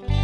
Bye.